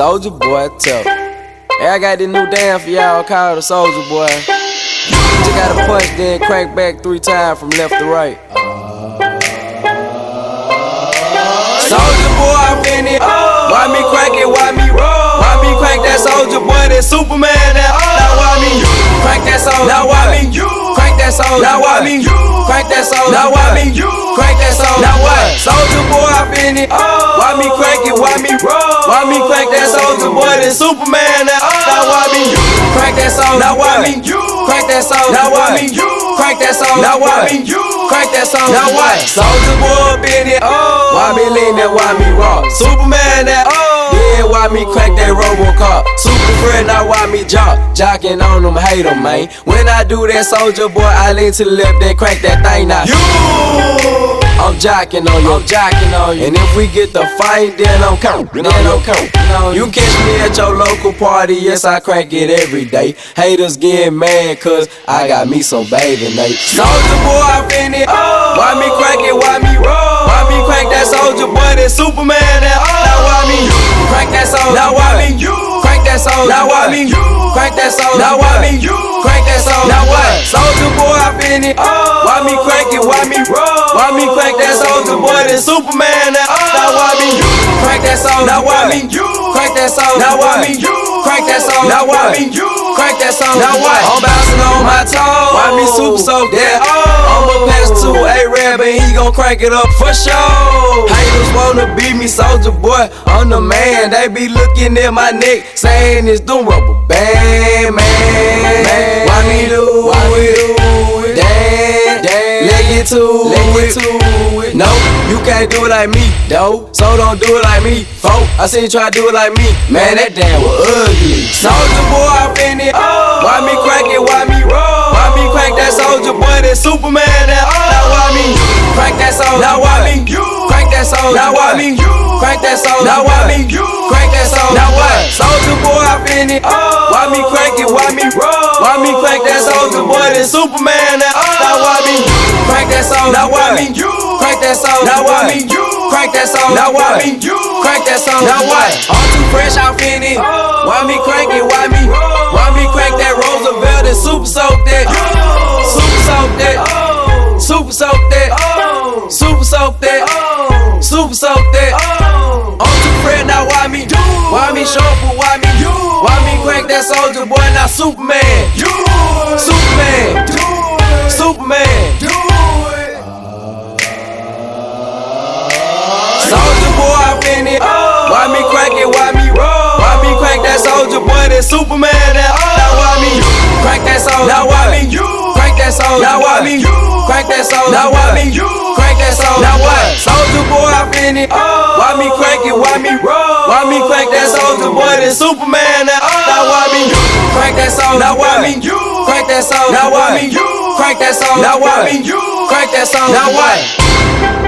Soldier boy, tough. Hey, I got this new dance for y'all called the Soldier boy. Just gotta punch, then crank back three times from left to right. Soldier boy, I'm in it. Why me crank it? Why me roll? Why me crank that soldier boy? That Superman? That now why me crank that soldier? Now why me crank that soldier? Now why me crank that soldier? Now why me crank that soldier? Now what? Soldier boy, I'm in it. Why me crank it? Why me roll? Why me crank that soldier boy? That Superman? That now why me you crank that soldier? Now why me you crank that soldier? Now why me you crank that soldier? Now why me you crank that soldier? Now what? Soldier boy, up in it. Oh. Why me lean that? Why me rock? Superman? That yeah, why me crack that Robocop? Super friend, now why me jock? Jocking on them, hate them, man. When I do that soldier boy, I lean to the left, then crank that thing now. You! I'm on you, I'm jocking on you. And if we get the fight, then I'm coming, then I'm coming. You catch me at your local party, yes, I crank it every day. Haters get mad, cause I got me some bathing Nate. Soldier boy, I fin it. Oh. Why me crank it, why me roll? Why me crank that soldier boy, that Superman, that oh? Now why me crank that soldier? Now why me crank that soldier? Now why me you crank that soldier? Now why me you crank that soldier? Now what? Soldier boy, I fin it. Why me crank it, why me roll? Why me crank that soldier boy, that Superman, that Now why me you crank that soldier? Now why me you crank that soldier? Now why me you crank that soldier? Now why me you crank that soldier? Now what? I'm bouncing on my toes. Why me super soak that? Oh. I'ma pass to a rap and he gon' crank it up for sure. Haters wanna beat me, soldier boy. I'm the man. They be looking at my neck, saying it's the rubber band, man. Get it. No, you can't do it like me, though. So don't do it like me, folk. I seen you try to do it like me. Man, that damn was ugly. Soldier boy, I fin it. Why me crank it? Why me roll? Why me crank that soldier boy? That Superman? That now why me crank that soldier? Now why me crank that soldier? Now why me crank that soldier? Now why me crank that soldier? Now what? Soldier boy, I fin it. Why me crank it? Why me roll? Why me crank that soldier boy? That Superman? That now why me crank that soldier? Now why me crank that soldier? Now why me crank that soldier? Now why me crank that soldier? Now what? I'm too fresh, I'm fin it. Why me crank it? Why me? Why me crank that Roosevelt and super soak that? Super soak that. Super soak that. Super soak that. Super soak that. I'm too fresh, now why me? Why me show up? Why me? Why me crank that soldier boy? Now. Superman. That Superman? That now why me crank that soldier? Now why me crank that soldier? Now why me crank that soldier? Now why me crank that soldier? Now what? Soldier boy, I fin it. Oh. Why me crank it? Why me roll? Why me crank that soldier boy? That Superman? That now why me crank that soldier? Now why me crank that soldier? Now why me crank that soldier? Now why me crank that soldier? Now what?